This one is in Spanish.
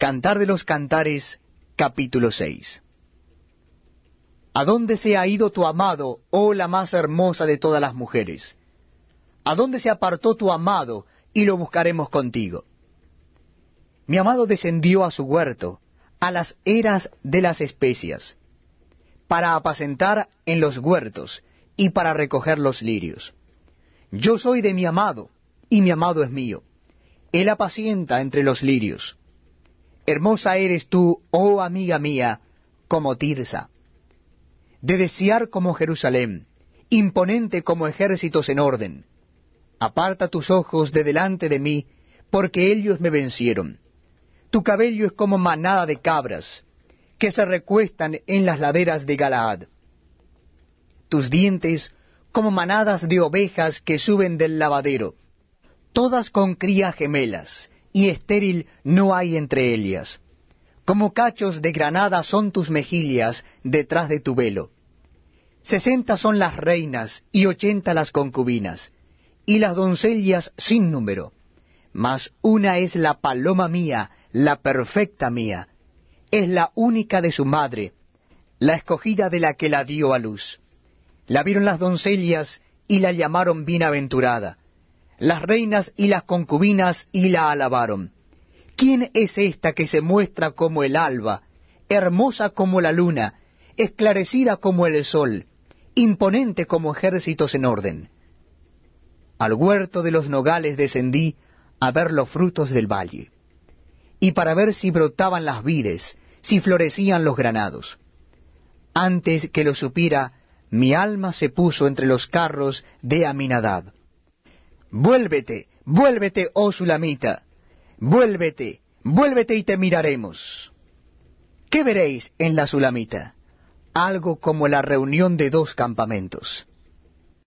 Cantar de los Cantares, capítulo 6. ¿A dónde se ha ido tu amado, oh la más hermosa de todas las mujeres? ¿A dónde se apartó tu amado, y lo buscaremos contigo? Mi amado descendió a su huerto, a las eras de las especias, para apacentar en los huertos, y para recoger los lirios. Yo soy de mi amado, y mi amado es mío. Él apacienta entre los lirios. Hermosa eres tú, oh amiga mía, como Tirsa. De desear como Jerusalén, imponente como ejércitos en orden. Aparta tus ojos de delante de mí, porque ellos me vencieron. Tu cabello es como manada de cabras, que se recuestan en las laderas de Galaad. Tus dientes como manadas de ovejas que suben del lavadero, todas con cría gemelas, y estéril no hay entre ellas. Como cachos de granada son tus mejillas detrás de tu velo. Sesenta son las reinas y ochenta las concubinas, y las doncellas sin número. Mas una es la paloma mía, la perfecta mía, es la única de su madre, la escogida de la que la dio a luz. La vieron las doncellas y la llamaron bienaventurada las reinas y las concubinas y la alabaron. ¿Quién es esta que se muestra como el alba, hermosa como la luna, esclarecida como el sol, imponente como ejércitos en orden? Al huerto de los nogales descendí a ver los frutos del valle, y para ver si brotaban las vides, si florecían los granados. Antes que lo supiera, mi alma se puso entre los carros de Aminadab Vuélvete, vuélvete, oh Sulamita, vuélvete, vuélvete y te miraremos. ¿Qué veréis en la Sulamita? Algo como la reunión de dos campamentos.